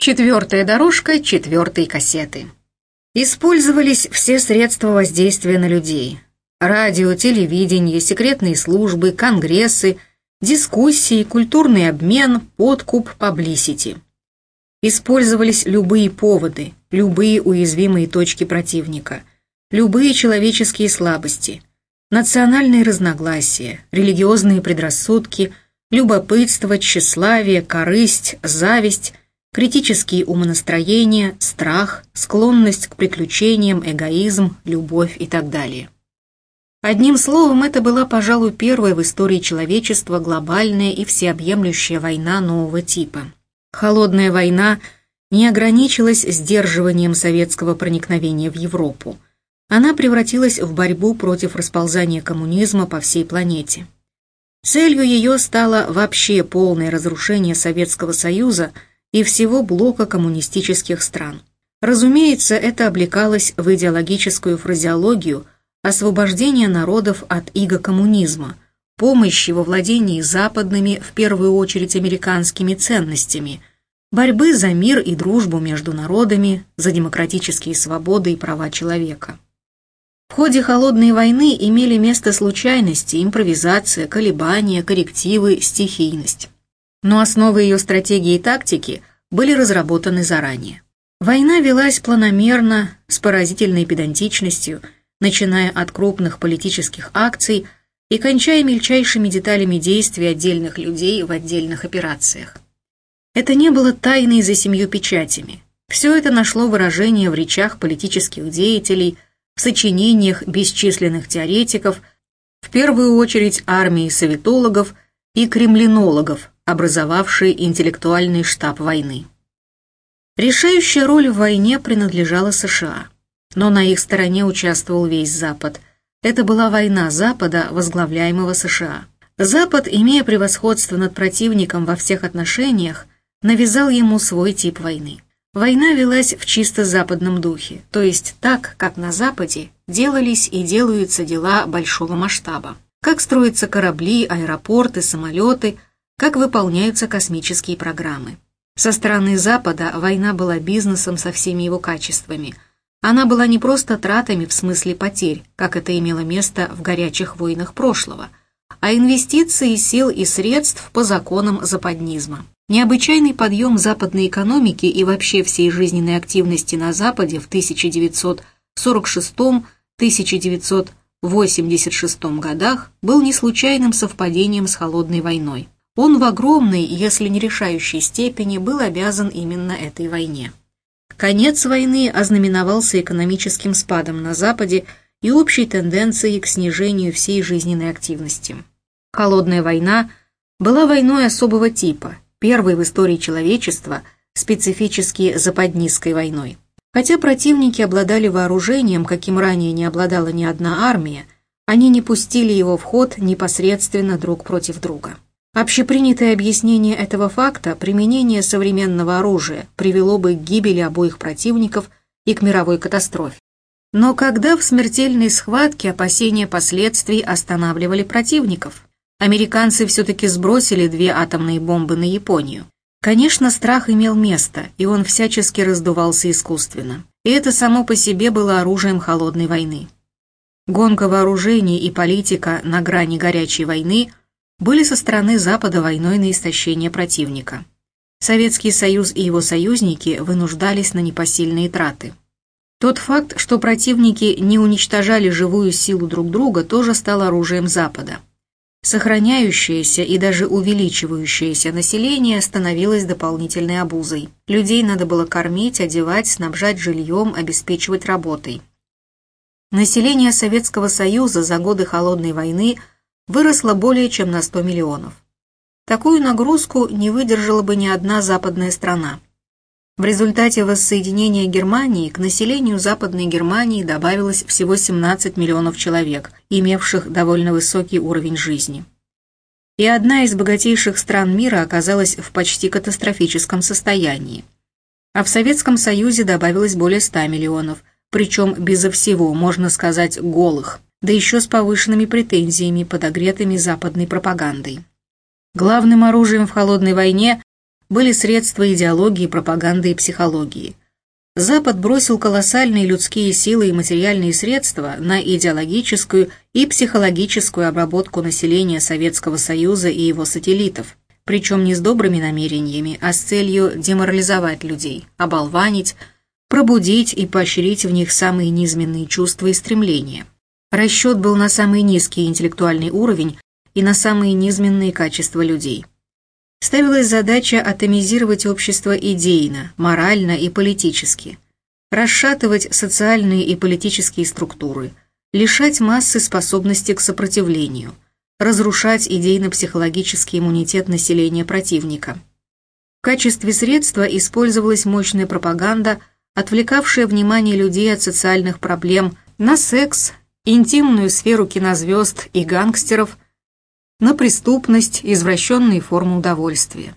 Четвертая дорожка четвертой кассеты. Использовались все средства воздействия на людей. Радио, телевидение, секретные службы, конгрессы, дискуссии, культурный обмен, подкуп, паблисити. Использовались любые поводы, любые уязвимые точки противника, любые человеческие слабости, национальные разногласия, религиозные предрассудки, любопытство, тщеславие, корысть, зависть, критические умонастроения, страх, склонность к приключениям, эгоизм, любовь и так далее. Одним словом, это была, пожалуй, первая в истории человечества глобальная и всеобъемлющая война нового типа – Холодная война не ограничилась сдерживанием советского проникновения в Европу. Она превратилась в борьбу против расползания коммунизма по всей планете. Целью ее стало вообще полное разрушение Советского Союза и всего блока коммунистических стран. Разумеется, это облекалось в идеологическую фразеологию освобождения народов от иго коммунизма – помощи во владении западными, в первую очередь американскими ценностями, борьбы за мир и дружбу между народами, за демократические свободы и права человека. В ходе Холодной войны имели место случайности, импровизация, колебания, коррективы, стихийность. Но основы ее стратегии и тактики были разработаны заранее. Война велась планомерно, с поразительной педантичностью, начиная от крупных политических акций – и кончая мельчайшими деталями действий отдельных людей в отдельных операциях. Это не было тайной за семью печатями. Все это нашло выражение в речах политических деятелей, в сочинениях бесчисленных теоретиков, в первую очередь армии советологов и кремлинологов, образовавшие интеллектуальный штаб войны. Решающая роль в войне принадлежала США, но на их стороне участвовал весь Запад – это была война Запада, возглавляемого США. Запад, имея превосходство над противником во всех отношениях, навязал ему свой тип войны. Война велась в чисто западном духе, то есть так, как на Западе делались и делаются дела большого масштаба. Как строятся корабли, аэропорты, самолеты, как выполняются космические программы. Со стороны Запада война была бизнесом со всеми его качествами – она была не просто тратами в смысле потерь, как это имело место в горячих войнах прошлого, а инвестицией сил и средств по законам западнизма. Необычайный подъем западной экономики и вообще всей жизненной активности на Западе в 1946-1986 годах был не случайным совпадением с холодной войной. Он в огромной, если не решающей степени, был обязан именно этой войне. Конец войны ознаменовался экономическим спадом на Западе и общей тенденцией к снижению всей жизненной активности. Холодная война была войной особого типа, первой в истории человечества, специфически западнистской войной. Хотя противники обладали вооружением, каким ранее не обладала ни одна армия, они не пустили его в ход непосредственно друг против друга. Общепринятое объяснение этого факта, применение современного оружия, привело бы к гибели обоих противников и к мировой катастрофе. Но когда в смертельной схватке опасения последствий останавливали противников? Американцы все-таки сбросили две атомные бомбы на Японию. Конечно, страх имел место, и он всячески раздувался искусственно. И это само по себе было оружием холодной войны. Гонка вооружений и политика на грани горячей войны – были со стороны Запада войной на истощение противника. Советский Союз и его союзники вынуждались на непосильные траты. Тот факт, что противники не уничтожали живую силу друг друга, тоже стал оружием Запада. Сохраняющееся и даже увеличивающееся население становилось дополнительной обузой. Людей надо было кормить, одевать, снабжать жильем, обеспечивать работой. Население Советского Союза за годы Холодной войны – выросла более чем на 100 миллионов. Такую нагрузку не выдержала бы ни одна западная страна. В результате воссоединения Германии к населению Западной Германии добавилось всего 17 миллионов человек, имевших довольно высокий уровень жизни. И одна из богатейших стран мира оказалась в почти катастрофическом состоянии. А в Советском Союзе добавилось более 100 миллионов, причем безо всего, можно сказать, голых – да еще с повышенными претензиями, подогретыми западной пропагандой. Главным оружием в холодной войне были средства идеологии, пропаганды и психологии. Запад бросил колоссальные людские силы и материальные средства на идеологическую и психологическую обработку населения Советского Союза и его сателлитов, причем не с добрыми намерениями, а с целью деморализовать людей, оболванить, пробудить и поощрить в них самые низменные чувства и стремления. Расчет был на самый низкий интеллектуальный уровень и на самые низменные качества людей. Ставилась задача атомизировать общество идейно, морально и политически, расшатывать социальные и политические структуры, лишать массы способности к сопротивлению, разрушать идейно-психологический иммунитет населения противника. В качестве средства использовалась мощная пропаганда, отвлекавшая внимание людей от социальных проблем на секс, интимную сферу кинозвезд и гангстеров – на преступность, извращенные формы удовольствия.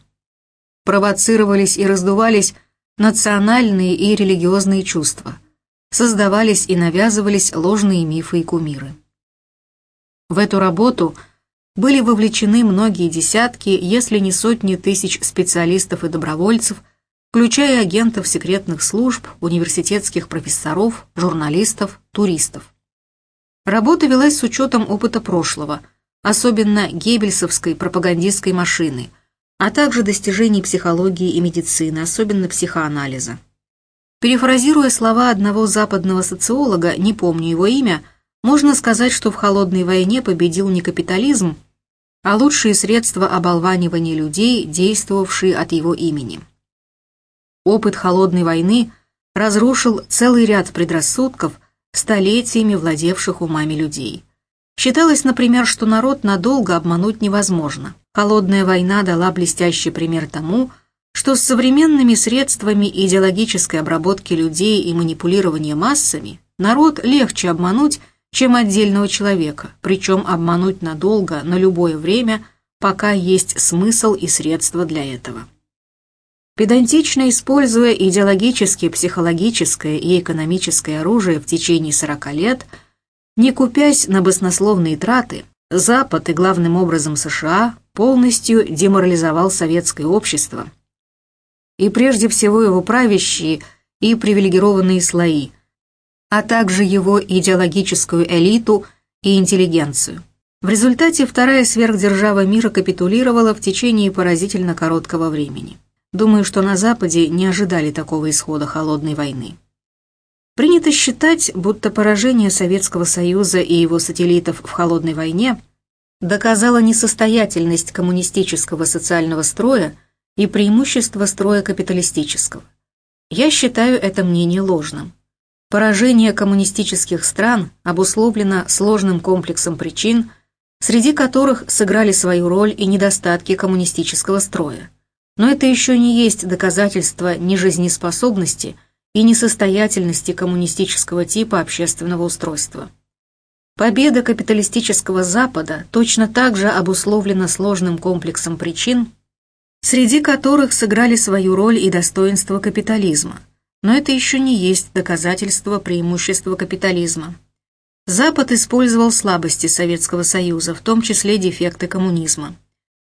Провоцировались и раздувались национальные и религиозные чувства, создавались и навязывались ложные мифы и кумиры. В эту работу были вовлечены многие десятки, если не сотни тысяч специалистов и добровольцев, включая агентов секретных служб, университетских профессоров, журналистов, туристов. Работа велась с учетом опыта прошлого – особенно геббельсовской пропагандистской машины, а также достижений психологии и медицины, особенно психоанализа. Перефразируя слова одного западного социолога, не помню его имя, можно сказать, что в холодной войне победил не капитализм, а лучшие средства оболванивания людей, действовавшие от его имени. Опыт холодной войны разрушил целый ряд предрассудков, столетиями владевших умами людей. Считалось, например, что народ надолго обмануть невозможно. Холодная война дала блестящий пример тому, что с современными средствами идеологической обработки людей и манипулирования массами народ легче обмануть, чем отдельного человека, причем обмануть надолго, на любое время, пока есть смысл и средства для этого. Педантично используя идеологическое, психологическое и экономическое оружие в течение 40 лет – не купясь на баснословные траты, Запад и главным образом США полностью деморализовал советское общество и прежде всего его правящие и привилегированные слои, а также его идеологическую элиту и интеллигенцию. В результате вторая сверхдержава мира капитулировала в течение поразительно короткого времени. Думаю, что на Западе не ожидали такого исхода холодной войны. Принято считать, будто поражение Советского Союза и его сателлитов в холодной войне доказало несостоятельность коммунистического социального строя и преимущество строя капиталистического. Я считаю это мнение ложным. Поражение коммунистических стран обусловлено сложным комплексом причин, среди которых сыграли свою роль и недостатки коммунистического строя. Но это еще не есть доказательство нежизнеспособности – и несостоятельности коммунистического типа общественного устройства. Победа капиталистического Запада точно так же обусловлена сложным комплексом причин, среди которых сыграли свою роль и достоинство капитализма. Но это еще не есть доказательство преимущества капитализма. Запад использовал слабости Советского Союза, в том числе дефекты коммунизма.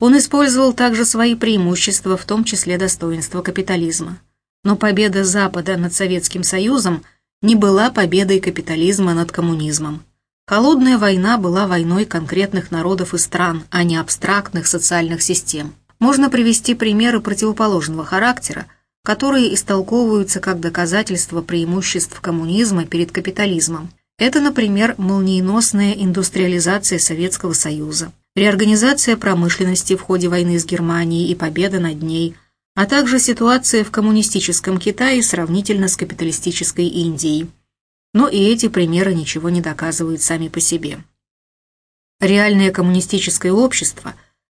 Он использовал также свои преимущества, в том числе достоинство капитализма. Но победа Запада над Советским Союзом не была победой капитализма над коммунизмом. Холодная война была войной конкретных народов и стран, а не абстрактных социальных систем. Можно привести примеры противоположного характера, которые истолковываются как доказательство преимуществ коммунизма перед капитализмом. Это, например, молниеносная индустриализация Советского Союза, реорганизация промышленности в ходе войны с Германией и победа над ней – а также ситуация в коммунистическом Китае сравнительно с капиталистической Индией. Но и эти примеры ничего не доказывают сами по себе. Реальное коммунистическое общество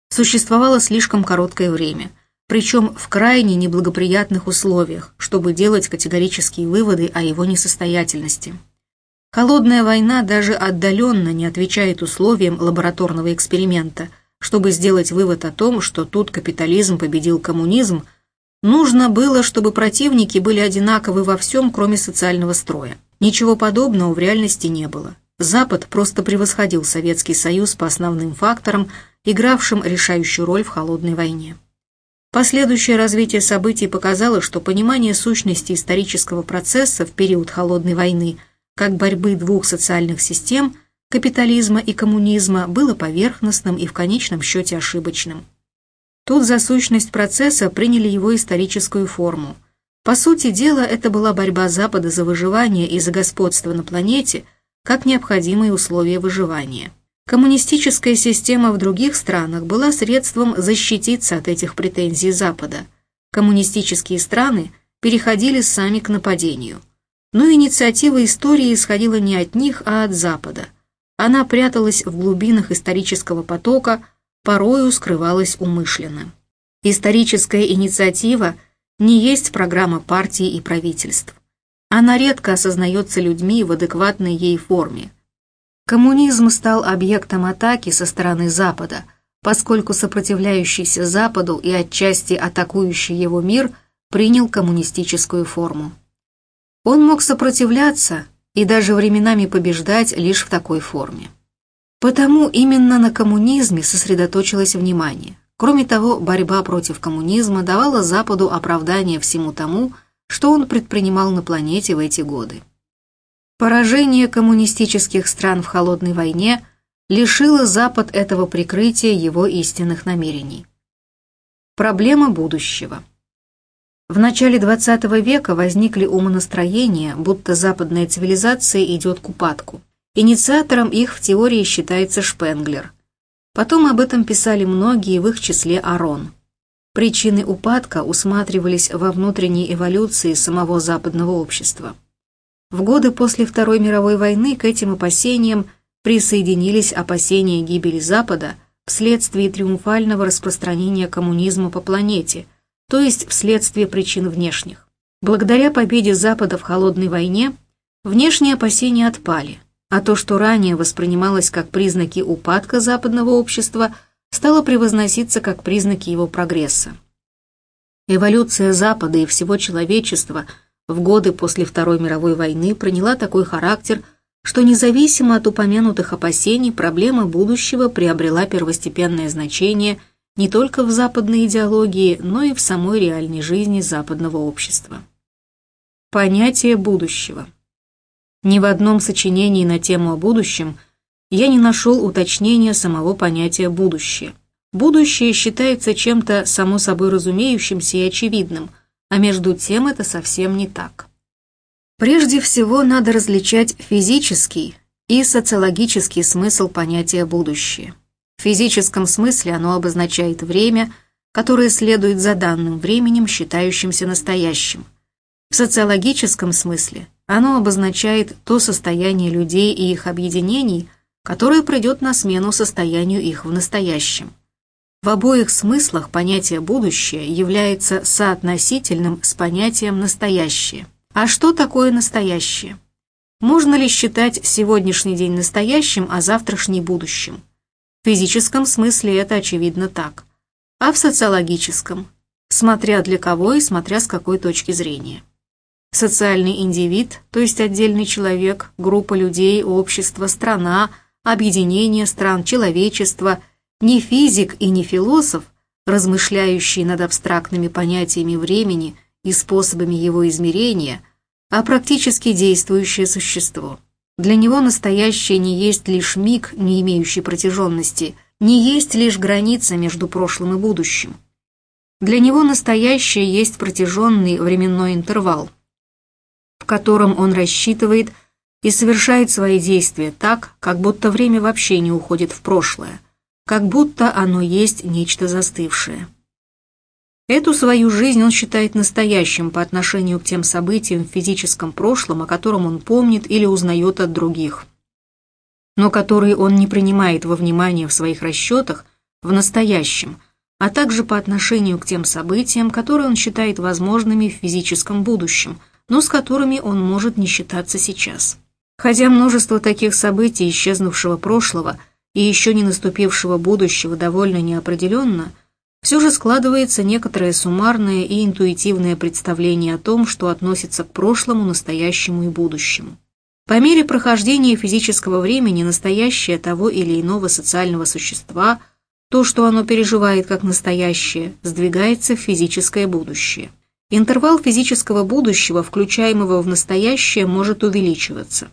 существовало слишком короткое время, причем в крайне неблагоприятных условиях, чтобы делать категорические выводы о его несостоятельности. Холодная война даже отдаленно не отвечает условиям лабораторного эксперимента – чтобы сделать вывод о том, что тут капитализм победил коммунизм, нужно было, чтобы противники были одинаковы во всем, кроме социального строя. Ничего подобного в реальности не было. Запад просто превосходил Советский Союз по основным факторам, игравшим решающую роль в холодной войне. Последующее развитие событий показало, что понимание сущности исторического процесса в период Холодной войны как борьбы двух социальных систем – капитализма и коммунизма было поверхностным и в конечном счете ошибочным. Тут за сущность процесса приняли его историческую форму. По сути дела, это была борьба Запада за выживание и за господство на планете как необходимые условия выживания. Коммунистическая система в других странах была средством защититься от этих претензий Запада. Коммунистические страны переходили сами к нападению. Но инициатива истории исходила не от них, а от Запада. Она пряталась в глубинах исторического потока, порою скрывалась умышленно. Историческая инициатива не есть программа партии и правительств. Она редко осознается людьми в адекватной ей форме – Коммунизм стал объектом атаки со стороны Запада, поскольку сопротивляющийся Западу и отчасти атакующий его мир принял коммунистическую форму. Он мог сопротивляться и даже временами побеждать лишь в такой форме. Потому именно на коммунизме сосредоточилось внимание. Кроме того, борьба против коммунизма давала Западу оправдание всему тому, что он предпринимал на планете в эти годы. Поражение коммунистических стран в холодной войне лишило Запад этого прикрытия его истинных намерений. Проблема будущего. В начале XX века возникли умонастроения, будто западная цивилизация идет к упадку. Инициатором их в теории считается Шпенглер. Потом об этом писали многие, в их числе Арон. Причины упадка усматривались во внутренней эволюции самого западного общества. В годы после Второй мировой войны к этим опасениям присоединились опасения гибели Запада вследствие триумфального распространения коммунизма по планете, то есть вследствие причин внешних. Благодаря победе Запада в холодной войне внешние опасения отпали, а то, что ранее воспринималось как признаки упадка западного общества, стало превозноситься как признаки его прогресса. Эволюция Запада и всего человечества – в годы после Второй мировой войны приняла такой характер, что независимо от упомянутых опасений проблема будущего приобрела первостепенное значение не только в западной идеологии, но и в самой реальной жизни западного общества. Понятие будущего. Ни в одном сочинении на тему о будущем я не нашел уточнения самого понятия «будущее». Будущее считается чем-то само собой разумеющимся и очевидным – а между тем это совсем не так. Прежде всего надо различать физический и социологический смысл понятия «будущее». В физическом смысле оно обозначает время, которое следует за данным временем, считающимся настоящим. В социологическом смысле оно обозначает то состояние людей и их объединений, которое придет на смену состоянию их в настоящем. В обоих смыслах понятие «будущее» является соотносительным с понятием «настоящее». А что такое настоящее? Можно ли считать сегодняшний день настоящим, а завтрашний будущим? В физическом смысле это очевидно так. А в социологическом? Смотря для кого и смотря с какой точки зрения. Социальный индивид, то есть отдельный человек, группа людей, общество, страна, объединение стран, человечество – не физик и не философ, размышляющий над абстрактными понятиями времени и способами его измерения, а практически действующее существо. Для него настоящее не есть лишь миг, не имеющий протяженности, не есть лишь граница между прошлым и будущим. Для него настоящее есть протяженный временной интервал, в котором он рассчитывает и совершает свои действия так, как будто время вообще не уходит в прошлое – как будто оно есть нечто застывшее. Эту свою жизнь он считает настоящим по отношению к тем событиям в физическом прошлом, о котором он помнит или узнает от других, но которые он не принимает во внимание в своих расчетах в настоящем, а также по отношению к тем событиям, которые он считает возможными в физическом будущем, но с которыми он может не считаться сейчас. Хотя множество таких событий исчезнувшего прошлого – и еще не наступившего будущего довольно неопределенно, все же складывается некоторое суммарное и интуитивное представление о том, что относится к прошлому, настоящему и будущему. По мере прохождения физического времени настоящее того или иного социального существа То, что оно переживает как настоящее, сдвигается в физическое будущее. Интервал физического будущего, включаемого в настоящее, может увеличиваться.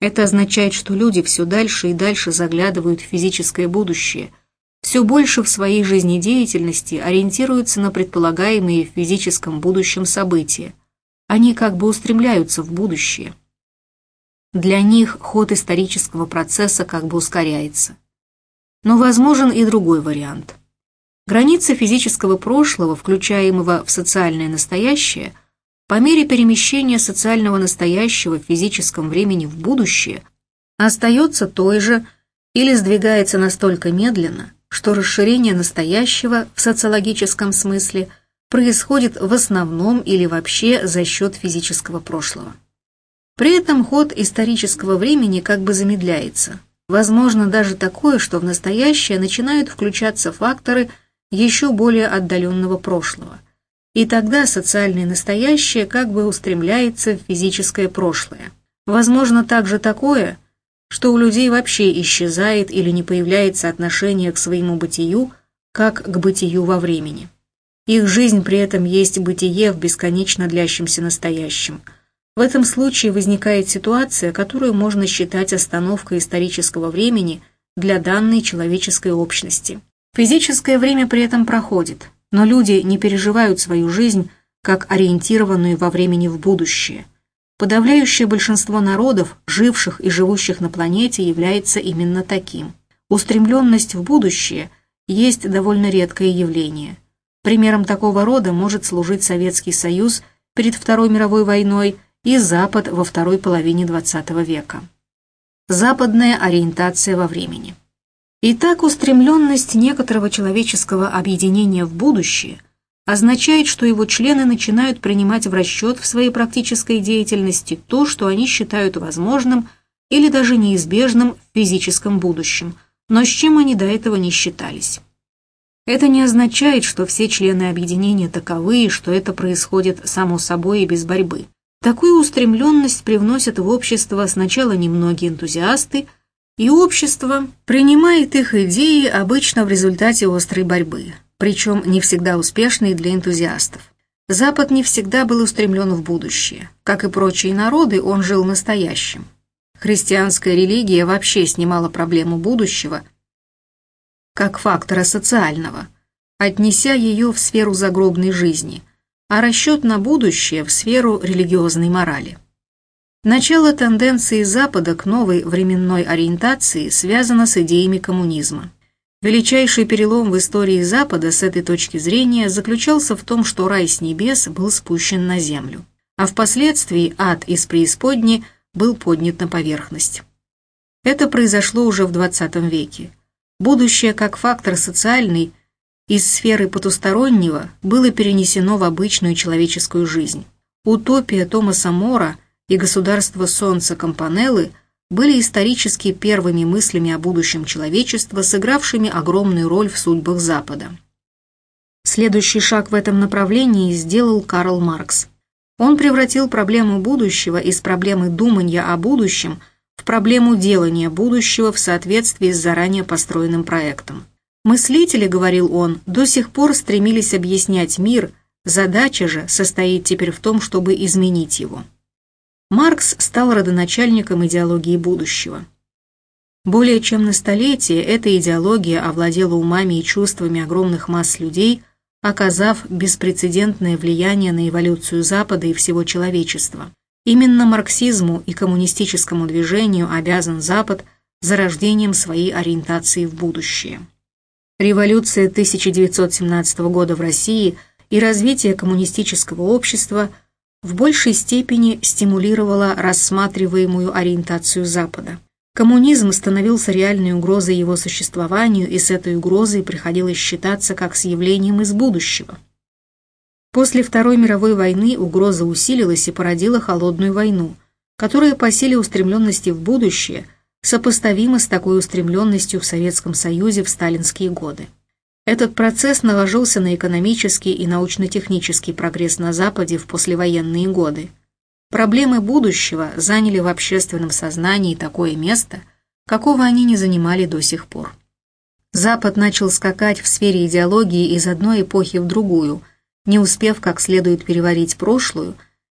Это означает, что люди все дальше и дальше заглядывают в физическое будущее, все больше в своей жизнедеятельности ориентируются на предполагаемые в физическом будущем события. Они как бы устремляются в будущее. Для них ход исторического процесса как бы ускоряется. Но возможен и другой вариант. Границы физического прошлого, включаемого в социальное настоящее, по мере перемещения социального настоящего в физическом времени в будущее, остается той же или сдвигается настолько медленно, что расширение настоящего в социологическом смысле происходит в основном или вообще за счет физического прошлого. При этом ход исторического времени как бы замедляется. Возможно даже такое, что в настоящее начинают включаться факторы еще более отдаленного прошлого. И тогда социальное настоящее как бы устремляется в физическое прошлое. Возможно также такое – что у людей вообще исчезает или не появляется отношение к своему бытию, как к бытию во времени. Их жизнь при этом есть бытие в бесконечно длящемся настоящем. В этом случае возникает ситуация, которую можно считать остановкой исторического времени для данной человеческой общности. Физическое время при этом проходит, но люди не переживают свою жизнь как ориентированную во времени в будущее – Подавляющее большинство народов, живших и живущих на планете, является именно таким. Устремленность в будущее есть довольно редкое явление. Примером такого рода может служить Советский Союз перед Второй мировой войной и Запад во второй половине XX века. Западная ориентация во времени. Итак, устремленность некоторого человеческого объединения в будущее – означает, что его члены начинают принимать в расчет в своей практической деятельности то, что они считают возможным или даже неизбежным в физическом будущем, но с чем они до этого не считались. Это не означает, что все члены объединения таковы и что это происходит само собой и без борьбы. Такую устремленность привносят в общество сначала немногие энтузиасты, и общество принимает их идеи обычно в результате острой борьбы причем не всегда успешный для энтузиастов. Запад не всегда был устремлен в будущее. Как и прочие народы, он жил настоящим. Христианская религия вообще снимала проблему будущего как фактора социального, отнеся ее в сферу загробной жизни, а расчет на будущее в сферу религиозной морали. Начало тенденции Запада к новой временной ориентации связано с идеями коммунизма. Величайший перелом в истории Запада с этой точки зрения заключался в том, что рай с небес был спущен на землю, а впоследствии ад из преисподней был поднят на поверхность. Это произошло уже в XX веке. Будущее как фактор социальный из сферы потустороннего было перенесено в обычную человеческую жизнь. Утопия Томаса Мора и государство Солнца Компанеллы – были исторически первыми мыслями о будущем человечества, сыгравшими огромную роль в судьбах Запада. Следующий шаг в этом направлении сделал Карл Маркс. Он превратил проблему будущего из проблемы думания о будущем в проблему делания будущего в соответствии с заранее построенным проектом. Мыслители, говорил он, до сих пор стремились объяснять мир, задача же состоит теперь в том, чтобы изменить его. Маркс стал родоначальником идеологии будущего. Более чем на столетие эта идеология овладела умами и чувствами огромных масс людей, оказав беспрецедентное влияние на эволюцию Запада и всего человечества. Именно марксизму и коммунистическому движению обязан Запад зарождением своей ориентации в будущее. Революция 1917 года в России и развитие коммунистического общества – в большей степени стимулировала рассматриваемую ориентацию Запада. Коммунизм становился реальной угрозой его существованию, и с этой угрозой приходилось считаться как с явлением из будущего. После Второй мировой войны угроза усилилась и породила холодную войну, которая по силе устремленности в будущее сопоставима с такой устремленностью в Советском Союзе в сталинские годы. Этот процесс наложился на экономический и научно-технический прогресс на Западе в послевоенные годы. Проблемы будущего заняли в общественном сознании такое место, какого они не занимали до сих пор. Запад начал скакать в сфере идеологии из одной эпохи в другую, не успев как следует переварить прошлую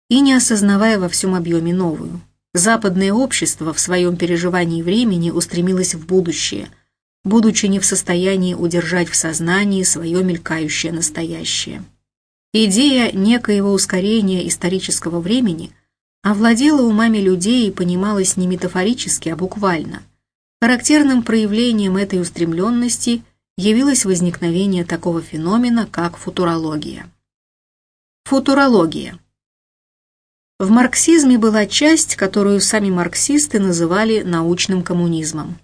и не осознавая во всем объеме новую. Западное общество в своем переживании времени устремилось в будущее, будучи не в состоянии удержать в сознании свое мелькающее настоящее. Идея некоего ускорения исторического времени овладела умами людей и понималась не метафорически, а буквально. Характерным проявлением этой устремленности явилось возникновение такого феномена, как футурология. Футурология. В марксизме была часть, которую сами марксисты называли научным коммунизмом.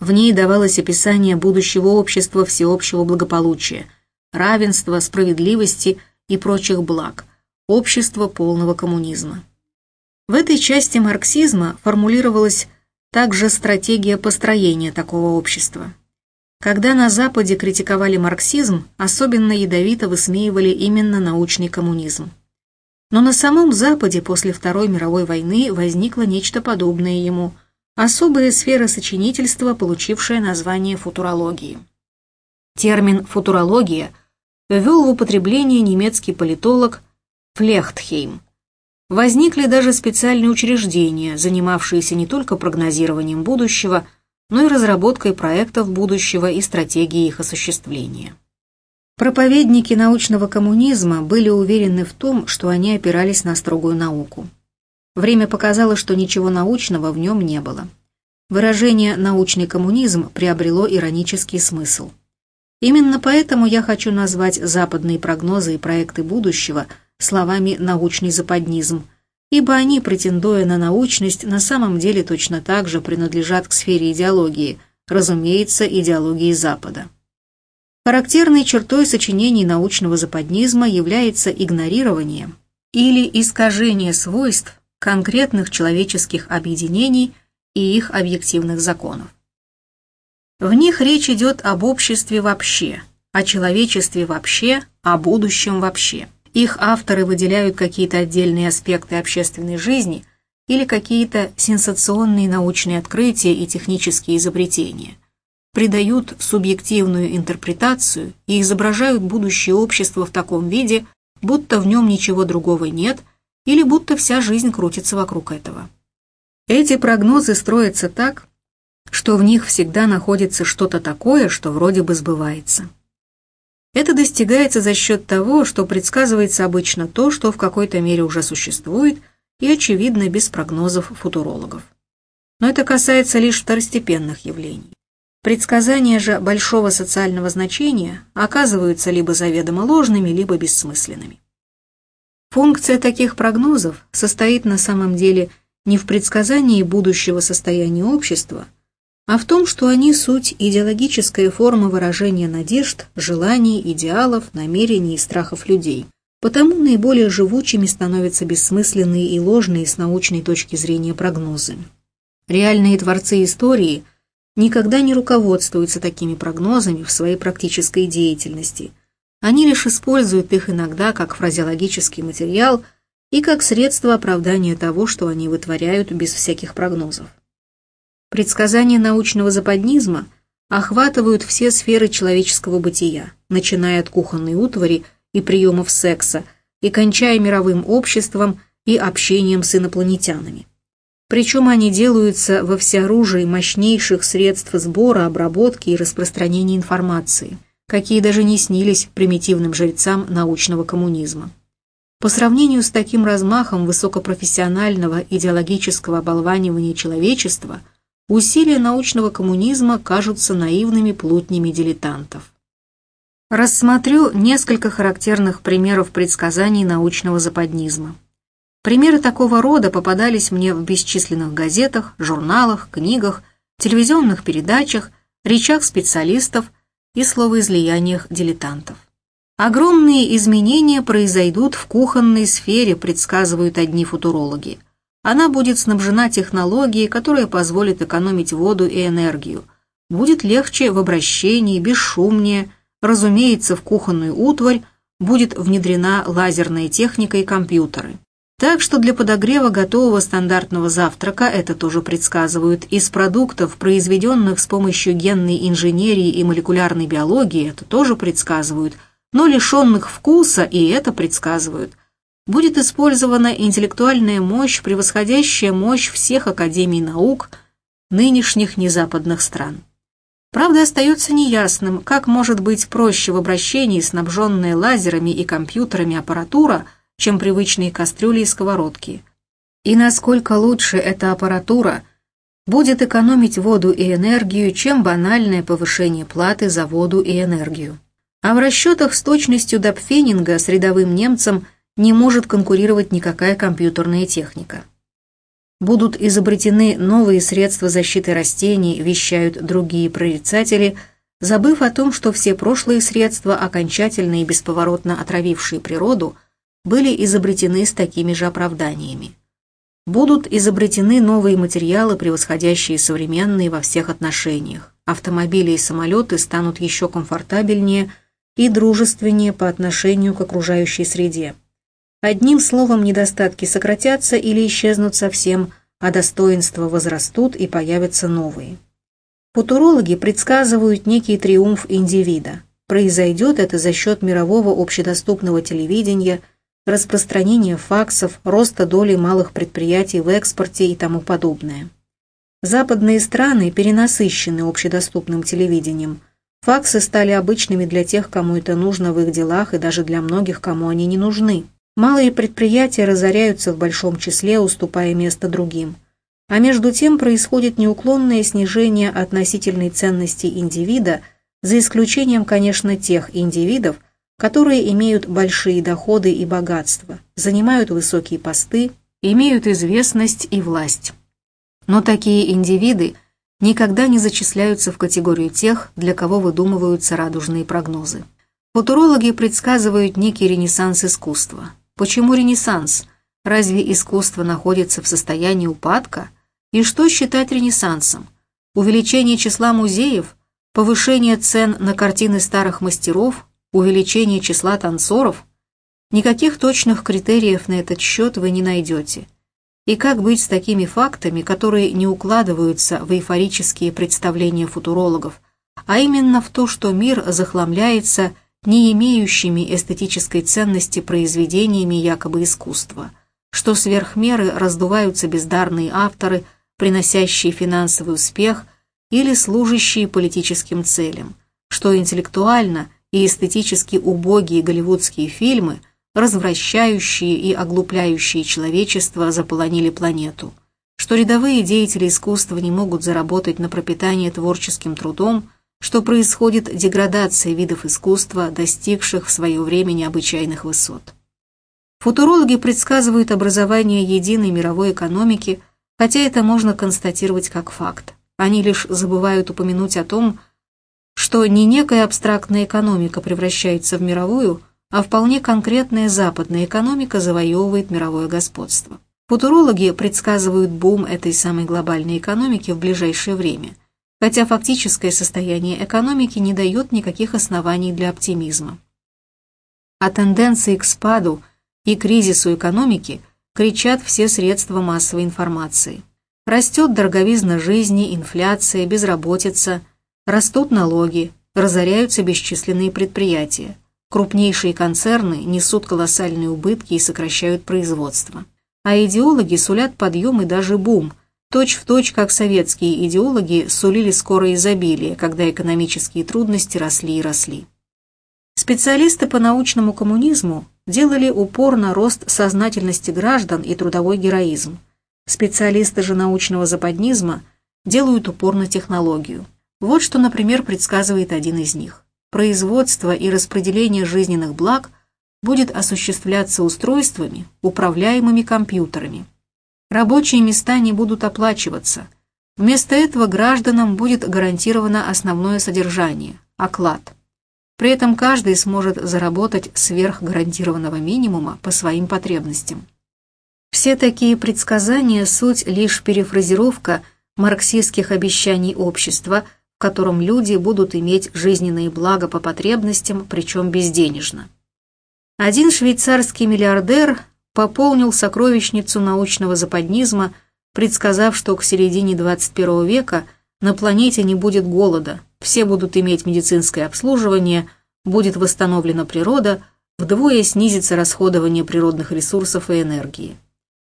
В ней давалось описание будущего общества всеобщего благополучия, равенства, справедливости и прочих благ, общество полного коммунизма. В этой части марксизма формулировалась также стратегия построения такого общества. Когда на Западе критиковали марксизм, особенно ядовито высмеивали именно научный коммунизм. Но на самом Западе после Второй мировой войны возникло нечто подобное ему, особая сфера сочинительства, получившая название футурологии. Термин «футурология» ввел в употребление немецкий политолог Флехтхейм. Возникли даже специальные учреждения, занимавшиеся не только прогнозированием будущего, но и разработкой проектов будущего и стратегии их осуществления. Проповедники научного коммунизма были уверены в том, что они опирались на строгую науку. Время показало, что ничего научного в нем не было. Выражение «научный коммунизм» приобрело иронический смысл. Именно поэтому я хочу назвать западные прогнозы и проекты будущего словами «научный западнизм», ибо они, претендуя на научность, на самом деле точно так же принадлежат к сфере идеологии, разумеется, идеологии Запада. Характерной чертой сочинений научного западнизма является игнорирование или искажение свойств конкретных человеческих объединений и их объективных законов. В них речь идет об обществе вообще, о человечестве вообще, о будущем вообще. Их авторы выделяют какие-то отдельные аспекты общественной жизни или какие-то сенсационные научные открытия и технические изобретения, придают субъективную интерпретацию и изображают будущее общество в таком виде, будто в нем ничего другого нет или будто вся жизнь крутится вокруг этого. Эти прогнозы строятся так, что в них всегда находится что-то такое, что вроде бы сбывается. Это достигается за счет того, что предсказывается обычно то, что в какой-то мере уже существует и очевидно без прогнозов футурологов. Но это касается лишь второстепенных явлений. Предсказания же большого социального значения оказываются либо заведомо ложными, либо бессмысленными. Функция таких прогнозов состоит на самом деле не в предсказании будущего состояния общества, а в том, что они суть идеологическая форма выражения надежд, желаний, идеалов, намерений и страхов людей. Потому наиболее живучими становятся бессмысленные и ложные с научной точки зрения прогнозы. Реальные творцы истории никогда не руководствуются такими прогнозами в своей практической деятельности. Они лишь используют их иногда как фразеологический материал и как средство оправдания того, что они вытворяют без всяких прогнозов. Предсказания научного западнизма охватывают все сферы человеческого бытия, начиная от кухонной утвари и приемов секса и кончая мировым обществом и общением с инопланетянами. Причем они делаются во всеоружии мощнейших средств сбора, обработки и распространения информации, какие даже не снились примитивным жрецам научного коммунизма. По сравнению с таким размахом высокопрофессионального идеологического оболванивания человечества – усилия научного коммунизма кажутся наивными плутнями дилетантов. Рассмотрю несколько характерных примеров предсказаний научного западнизма. Примеры такого рода попадались мне в бесчисленных газетах, журналах, книгах, телевизионных передачах, речах специалистов и словоизлияниях дилетантов. Огромные изменения произойдут в кухонной сфере, предсказывают одни футурологи – она будет снабжена технологией, которая позволит экономить воду и энергию. Будет легче в обращении, бесшумнее. Разумеется, в кухонную утварь будет внедрена лазерная техника и компьютеры. Так что для подогрева готового стандартного завтрака, это тоже предсказывают, из продуктов, произведенных с помощью генной инженерии и молекулярной биологии, это тоже предсказывают, но лишенных вкуса, и это предсказывают, будет использована интеллектуальная мощь, превосходящая мощь всех академий наук нынешних незападных стран. Правда, остается неясным, как может быть проще в обращении снабженная лазерами и компьютерами аппаратура – чем привычные кастрюли и сковородки. И насколько лучше эта аппаратура будет экономить воду и энергию, чем банальное повышение платы за воду и энергию. А в расчетах с точностью Дапфенинга с рядовым немцем не может конкурировать никакая компьютерная техника. Будут изобретены новые средства защиты растений, вещают другие прорицатели, забыв о том, что все прошлые средства, окончательно и бесповоротно отравившие природу – были изобретены с такими же оправданиями. Будут изобретены новые материалы, превосходящие современные во всех отношениях. Автомобили и самолеты станут еще комфортабельнее и дружественнее по отношению к окружающей среде. Одним словом, недостатки сократятся или исчезнут совсем, а достоинства возрастут и появятся новые. Футурологи предсказывают некий триумф индивида. Произойдет это за счет мирового общедоступного телевидения – распространения факсов, роста доли малых предприятий в экспорте и тому подобное. Западные страны перенасыщены общедоступным телевидением. Факсы стали обычными для тех, кому это нужно в их делах, и даже для многих, кому они не нужны. Малые предприятия разоряются в большом числе, уступая место другим. А между тем происходит неуклонное снижение относительной ценности индивида, за исключением, конечно, тех индивидов, которые имеют большие доходы и богатства, занимают высокие посты, имеют известность и власть. Но такие индивиды никогда не зачисляются в категорию тех, для кого выдумываются радужные прогнозы. Футурологи предсказывают некий ренессанс искусства. Почему ренессанс? Разве искусство находится в состоянии упадка? И что считать ренессансом? Увеличение числа музеев? Повышение цен на картины старых мастеров? Увеличение числа танцоров, никаких точных критериев на этот счет вы не найдете. И как быть с такими фактами, которые не укладываются в эйфорические представления футурологов, а именно в то, что мир захламляется не имеющими эстетической ценности произведениями якобы искусства, что сверх меры раздуваются бездарные авторы, приносящие финансовый успех или служащие политическим целям, что интеллектуально – и эстетически убогие голливудские фильмы, развращающие и оглупляющие человечество, заполонили планету, что рядовые деятели искусства не могут заработать на пропитание творческим трудом, что происходит деградация видов искусства, достигших в свое время необычайных высот. Футурологи предсказывают образование единой мировой экономики, хотя это можно констатировать как факт. Они лишь забывают упомянуть о том, что не некая абстрактная экономика превращается в мировую, а вполне конкретная западная экономика завоевывает мировое господство. Футурологи предсказывают бум этой самой глобальной экономики в ближайшее время, хотя фактическое состояние экономики не дает никаких оснований для оптимизма. О тенденции к спаду и кризису экономики кричат все средства массовой информации. Растет дороговизна жизни, инфляция, безработица – Растут налоги, разоряются бесчисленные предприятия. Крупнейшие концерны несут колоссальные убытки и сокращают производство. А идеологи сулят подъем и даже бум, точь в точь, как советские идеологи сулили скорое изобилие, когда экономические трудности росли и росли. Специалисты по научному коммунизму делали упор на рост сознательности граждан и трудовой героизм. Специалисты же научного западнизма делают упор на технологию. Вот что, например, предсказывает один из них. Производство и распределение жизненных благ будет осуществляться устройствами, управляемыми компьютерами. Рабочие места не будут оплачиваться. Вместо этого гражданам будет гарантировано основное содержание – оклад. При этом каждый сможет заработать сверх гарантированного минимума по своим потребностям. Все такие предсказания – суть лишь перефразировка марксистских обещаний общества – в котором люди будут иметь жизненные блага по потребностям, причем безденежно. Один швейцарский миллиардер пополнил сокровищницу научного западнизма, предсказав, что к середине 21 века на планете не будет голода, все будут иметь медицинское обслуживание, будет восстановлена природа, вдвое снизится расходование природных ресурсов и энергии.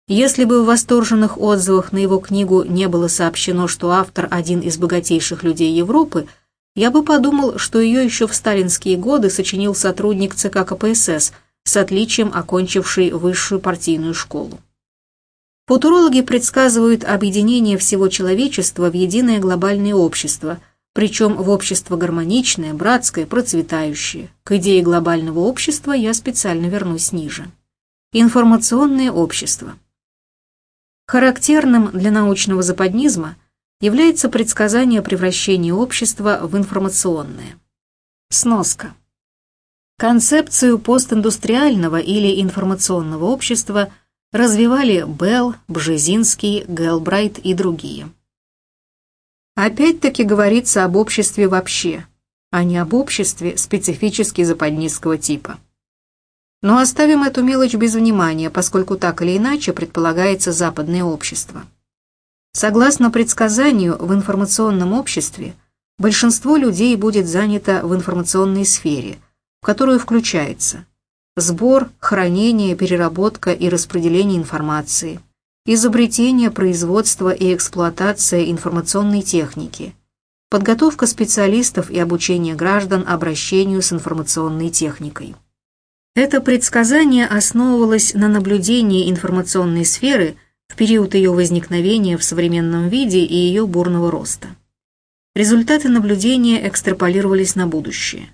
Если бы в восторженных отзывах на его книгу не было сообщено, что автор один из богатейших людей Европы, я бы подумал, что ее еще в сталинские годы сочинил сотрудник ЦК КПСС – с отличием окончивший высшую партийную школу. Футурологи предсказывают объединение всего человечества в единое глобальное общество, причем в общество гармоничное, братское, процветающее. К идее глобального общества я специально вернусь ниже. Информационное общество. Характерным для научного западнизма является предсказание превращения общества в информационное. Сноска. Концепцию постиндустриального или информационного общества развивали Белл, Бжезинский, Гелбрайт и другие. Опять-таки говорится об обществе вообще, а не об обществе специфически западнистского типа. Но оставим эту мелочь без внимания, поскольку так или иначе предполагается западное общество. Согласно предсказанию, в информационном обществе большинство людей будет занято в информационной сфере – в которую включается сбор, хранение, переработка и распределение информации, изобретение, производство и эксплуатация информационной техники, подготовка специалистов и обучение граждан обращению с информационной техникой. Это предсказание основывалось на наблюдении информационной сферы в период ее возникновения в современном виде и ее бурного роста. Результаты наблюдения экстраполировались на будущее.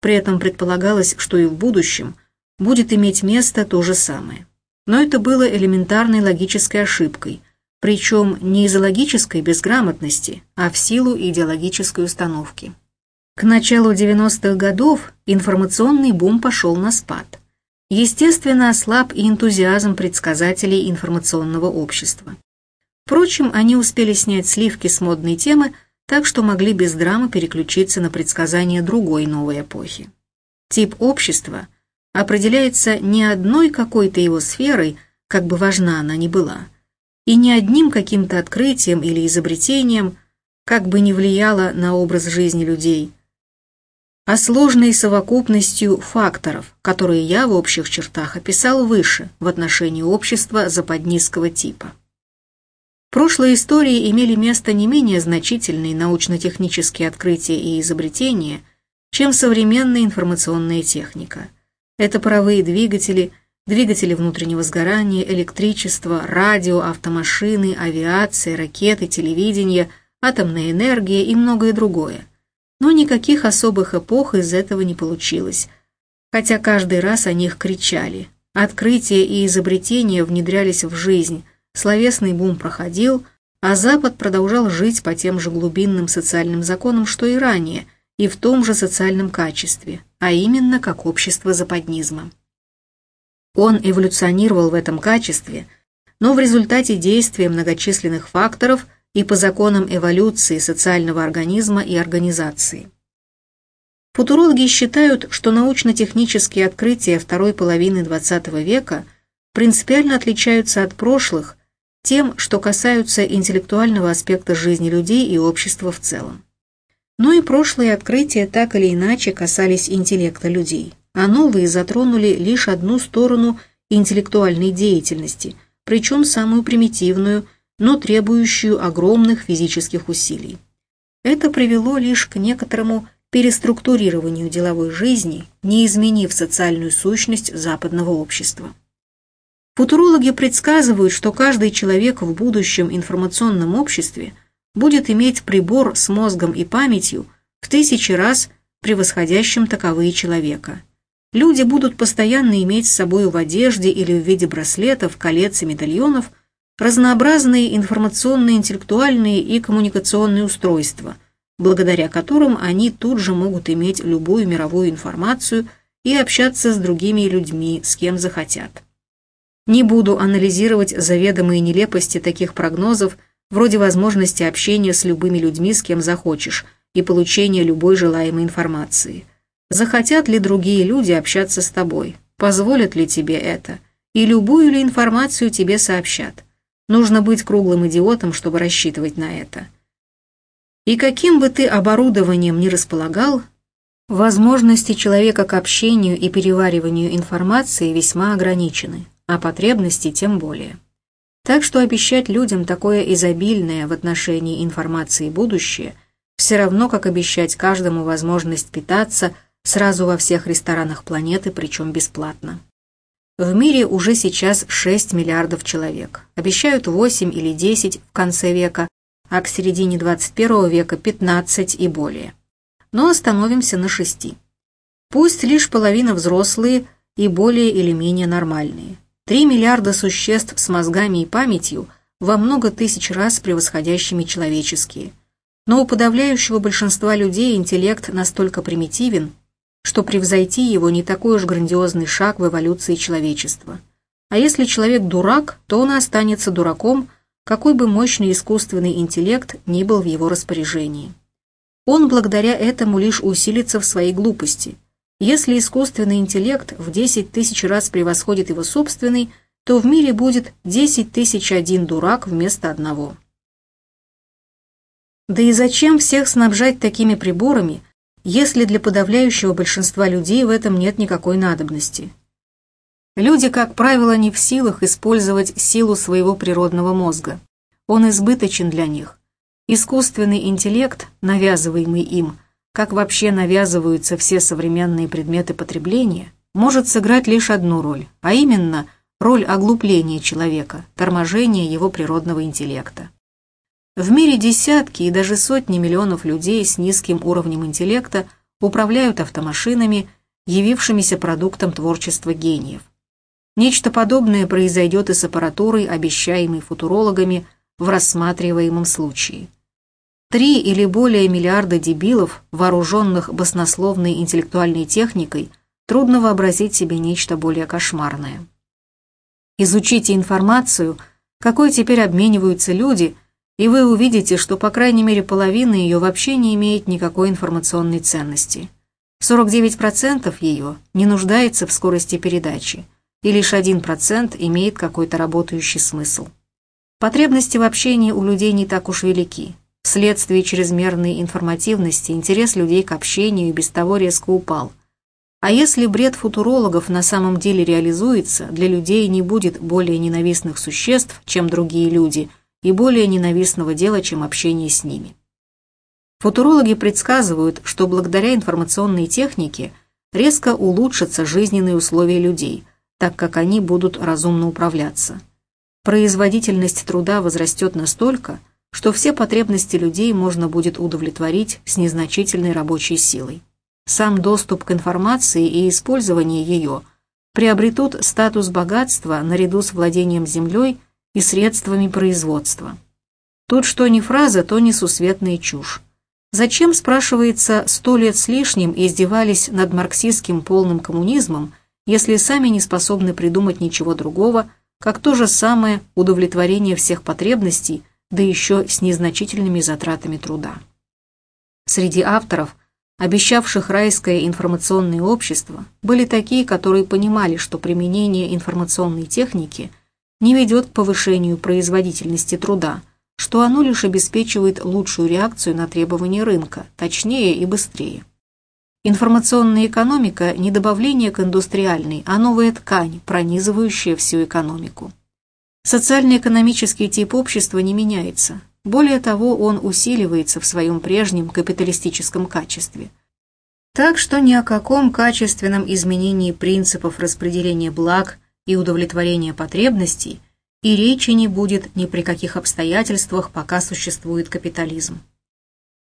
При этом предполагалось, что и в будущем будет иметь место то же самое. Но это было элементарной логической ошибкой, причем не из-за логической безграмотности, а в силу идеологической установки. К началу 90-х годов информационный бум пошел на спад. Естественно, ослаб и энтузиазм предсказателей информационного общества. Впрочем, они успели снять сливки с модной темы – так что могли без драмы переключиться на предсказания другой новой эпохи. Тип общества определяется не одной какой-то его сферой, как бы важна она ни была, и не одним каким-то открытием или изобретением, как бы ни влияло на образ жизни людей, а сложной совокупностью факторов, которые я в общих чертах описал выше в отношении общества западнистского типа. В прошлой истории имели место не менее значительные научно-технические открытия и изобретения, чем современная информационная техника. Это паровые двигатели, двигатели внутреннего сгорания, электричество, радио, автомашины, авиация, ракеты, телевидение, атомная энергия и многое другое. Но никаких особых эпох из этого не получилось, хотя каждый раз о них кричали. Открытия и изобретения внедрялись в жизнь, Словесный бум проходил, а Запад продолжал жить по тем же глубинным социальным законам, что и ранее, и в том же социальном качестве, а именно как общество западнизма. Он эволюционировал в этом качестве, но в результате действия многочисленных факторов и по законам эволюции социального организма и организации. Футурологи считают, что научно-технические открытия второй половины XX века принципиально отличаются от прошлых тем, что касаются интеллектуального аспекта жизни людей и общества в целом. Но и прошлые открытия так или иначе касались интеллекта людей, а новые затронули лишь одну сторону интеллектуальной деятельности, причем самую примитивную, но требующую огромных физических усилий. Это привело лишь к некоторому переструктурированию деловой жизни, не изменив социальную сущность западного общества. Футурологи предсказывают, что каждый человек в будущем информационном обществе будет иметь прибор с мозгом и памятью в тысячи раз превосходящим таковые человека. Люди будут постоянно иметь с собой в одежде или в виде браслетов, колец и медальонов разнообразные информационные, интеллектуальные и коммуникационные устройства, благодаря которым они тут же могут иметь любую мировую информацию и общаться с другими людьми, с кем захотят. Не буду анализировать заведомые нелепости таких прогнозов, вроде возможности общения с любыми людьми, с кем захочешь, и получения любой желаемой информации. Захотят ли другие люди общаться с тобой? Позволят ли тебе это? и любую ли информацию тебе сообщат. Нужно быть круглым идиотом, чтобы рассчитывать на это. И каким бы ты оборудованием ни располагал, возможности человека к общению и перевариванию информации весьма ограничены, а потребности тем более. Так что обещать людям такое изобильное в отношении информации будущее все равно, как обещать каждому возможность питаться сразу во всех ресторанах планеты, причем бесплатно. В мире уже сейчас 6 миллиардов человек. Обещают 8 или 10 в конце века, а к середине 21 века 15 и более. Но остановимся на 6. Пусть лишь половина взрослые и более или менее нормальные. 3 миллиарда существ с мозгами и памятью во много тысяч раз превосходящими человеческие. Но у подавляющего большинства людей интеллект настолько примитивен, что превзойти его не такой уж грандиозный шаг в эволюции человечества. А если человек дурак, то он останется дураком, какой бы мощный искусственный интеллект ни был в его распоряжении. Он благодаря этому лишь усилится в своей глупости. Если искусственный интеллект в 10 тысяч раз превосходит его собственный, то в мире будет 10 тысяч один дурак вместо одного. Да и зачем всех снабжать такими приборами, если для подавляющего большинства людей в этом нет никакой надобности? Люди, как правило, не в силах использовать силу своего природного мозга. Он избыточен для них. Искусственный интеллект, навязываемый им, как вообще навязываются все современные предметы потребления, может сыграть лишь одну роль, а именно роль оглупления человека, торможения его природного интеллекта. В мире десятки и даже сотни миллионов людей с низким уровнем интеллекта управляют автомашинами, явившимися продуктом творчества гениев. Нечто подобное произойдет и с аппаратурой, обещаемой футурологами в рассматриваемом случае. Три или более миллиарда дебилов, вооруженных баснословной интеллектуальной техникой, трудно вообразить себе нечто более кошмарное. Изучите информацию, какой теперь обмениваются люди, и вы увидите, что по крайней мере половина ее вообще не имеет никакой информационной ценности. 49% ее не нуждается в скорости передачи, и лишь 1% имеет какой-то работающий смысл. Потребности в общении у людей не так уж велики. Вследствие чрезмерной информативности интерес людей к общению и без того резко упал. А если бред футурологов на самом деле реализуется, для людей не будет более ненавистных существ, чем другие люди, и более ненавистного дела, чем общение с ними. Футурологи предсказывают, что благодаря информационной технике резко улучшатся жизненные условия людей – так как они будут разумно управляться. Производительность труда возрастет настолько, что все потребности людей можно будет удовлетворить с незначительной рабочей силой. Сам доступ к информации и использование ее приобретут статус богатства наряду с владением землей и средствами производства. Тут что ни фраза, то несусветная чушь. Зачем, спрашивается, сто лет с лишним издевались над марксистским полным коммунизмом, если сами не способны придумать ничего другого, как то же самое удовлетворение всех потребностей, да еще с незначительными затратами труда. Среди авторов, обещавших райское информационное общество, были такие, которые понимали, что применение информационной техники не ведет к повышению производительности труда, что оно лишь обеспечивает лучшую реакцию на требования рынка, точнее и быстрее. Информационная экономика – не добавление к индустриальной, а новая ткань, пронизывающая всю экономику. Социально-экономический тип общества не меняется. Более того, он усиливается в своем прежнем капиталистическом качестве. Так что ни о каком качественном изменении принципов распределения благ и удовлетворения потребностей и речи не будет ни при каких обстоятельствах, пока существует капитализм.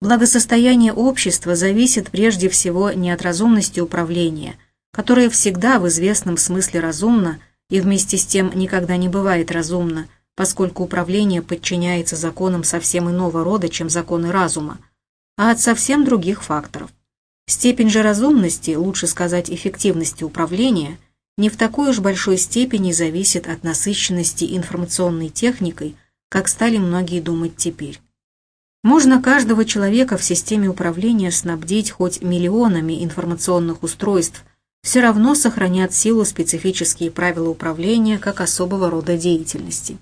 Благосостояние общества зависит прежде всего не от разумности управления, которое всегда в известном смысле разумно и вместе с тем никогда не бывает разумно, поскольку управление подчиняется законам совсем иного рода, чем законы разума, а от совсем других факторов. Степень же разумности, лучше сказать эффективности управления, не в такой уж большой степени зависит от насыщенности информационной техникой, как стали многие думать теперь. Можно каждого человека в системе управления снабдить хоть миллионами информационных устройств, все равно сохранят силу специфические правила управления как особого рода деятельности.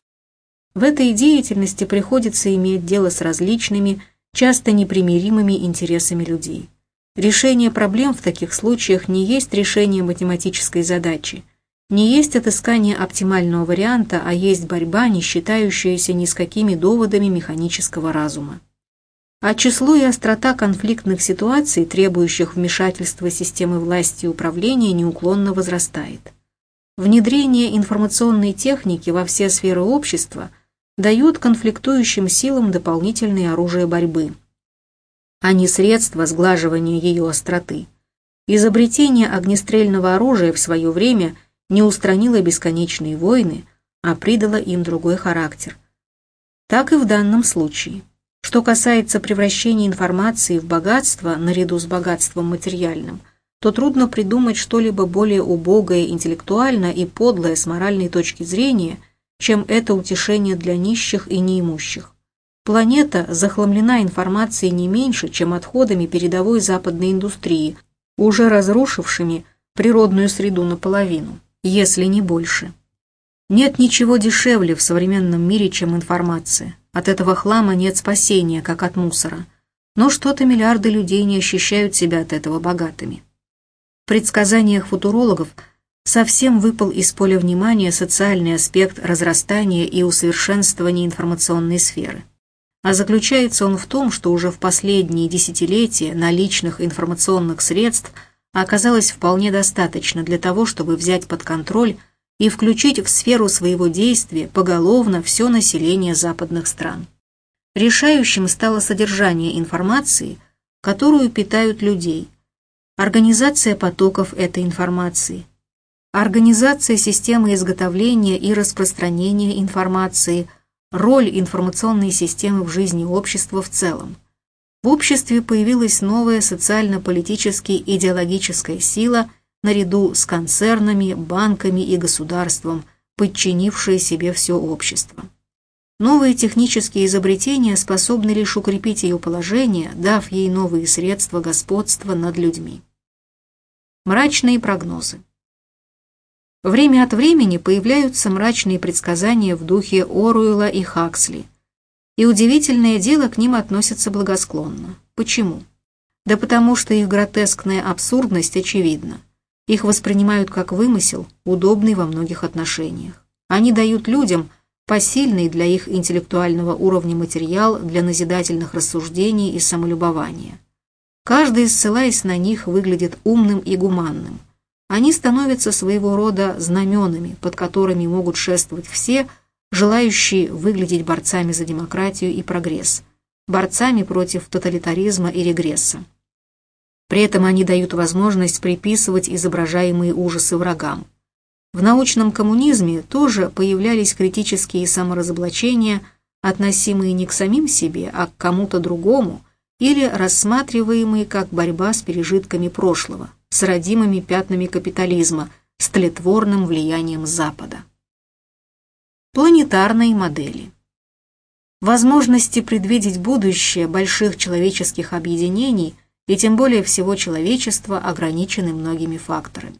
В этой деятельности приходится иметь дело с различными, часто непримиримыми интересами людей. Решение проблем в таких случаях не есть решение математической задачи, не есть отыскание оптимального варианта, а есть борьба, не считающаяся ни с какими доводами механического разума. А число и острота конфликтных ситуаций, требующих вмешательства системы власти и управления, неуклонно возрастает. Внедрение информационной техники во все сферы общества дает конфликтующим силам дополнительное оружие борьбы, а не средства сглаживания ее остроты. Изобретение огнестрельного оружия в свое время – не устранила бесконечные войны, а придала им другой характер. Так и в данном случае. Что касается превращения информации в богатство наряду с богатством материальным, то трудно придумать что-либо более убогое интеллектуально и подлое с моральной точки зрения, чем это утешение для нищих и неимущих. Планета захламлена информацией не меньше, чем отходами передовой западной индустрии, уже разрушившими природную среду наполовину если не больше. Нет ничего дешевле в современном мире, чем информация. От этого хлама нет спасения, как от мусора. Но что-то миллиарды людей не ощущают себя от этого богатыми. В предсказаниях футурологов совсем выпал из поля внимания социальный аспект разрастания и усовершенствования информационной сферы. А заключается он в том, что уже в последние десятилетия наличных информационных средств – оказалось вполне достаточно для того, чтобы взять под контроль и включить в сферу своего действия поголовно все население западных стран. Решающим стало содержание информации, которую питают людей, организация потоков этой информации, организация системы изготовления и распространения информации, роль информационной системы в жизни общества в целом. В обществе появилась новая социально-политически идеологическая сила наряду с концернами, банками и государством, подчинившая себе все общество. Новые технические изобретения способны лишь укрепить ее положение, дав ей новые средства господства над людьми. Мрачные прогнозы. Время от времени появляются мрачные предсказания в духе Оруэлла и Хаксли – и удивительное дело к ним относятся благосклонно. Почему? Да потому что их гротескная абсурдность очевидна. Их воспринимают как вымысел, удобный во многих отношениях. Они дают людям посильный для их интеллектуального уровня материал для назидательных рассуждений и самолюбования. Каждый, ссылаясь на них, выглядит умным и гуманным. Они становятся своего рода знаменами, под которыми могут шествовать все – желающие выглядеть борцами за демократию и прогресс, борцами против тоталитаризма и регресса. При этом они дают возможность приписывать изображаемые ужасы врагам. В научном коммунизме тоже появлялись критические саморазоблачения, относимые не к самим себе, а к кому-то другому, или рассматриваемые как борьба с пережитками прошлого, с родимыми пятнами капитализма, с тлетворным влиянием Запада планетарные модели. Возможности предвидеть будущее больших человеческих объединений и тем более всего человечества ограничены многими факторами.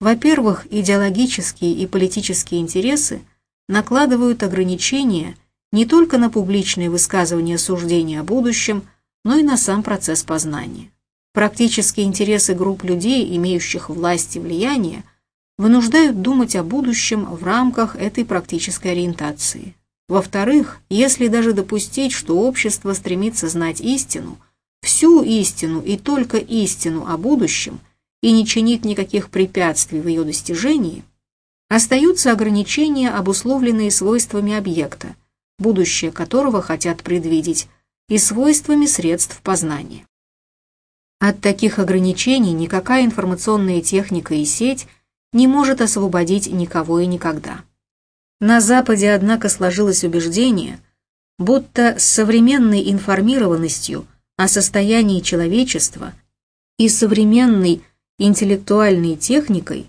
Во-первых, идеологические и политические интересы накладывают ограничения не только на публичные высказывания суждений о будущем, но и на сам процесс познания. Практические интересы групп людей, имеющих власть и влияние – вынуждают думать о будущем в рамках этой практической ориентации. Во-вторых, если даже допустить, что общество стремится знать истину, всю истину и только истину о будущем, и не чинит никаких препятствий в ее достижении, остаются ограничения, обусловленные свойствами объекта, будущее которого хотят предвидеть, и свойствами средств познания. От таких ограничений никакая информационная техника и сеть не может освободить никого и никогда. На Западе, однако, сложилось убеждение, будто с современной информированностью о состоянии человечества и современной интеллектуальной техникой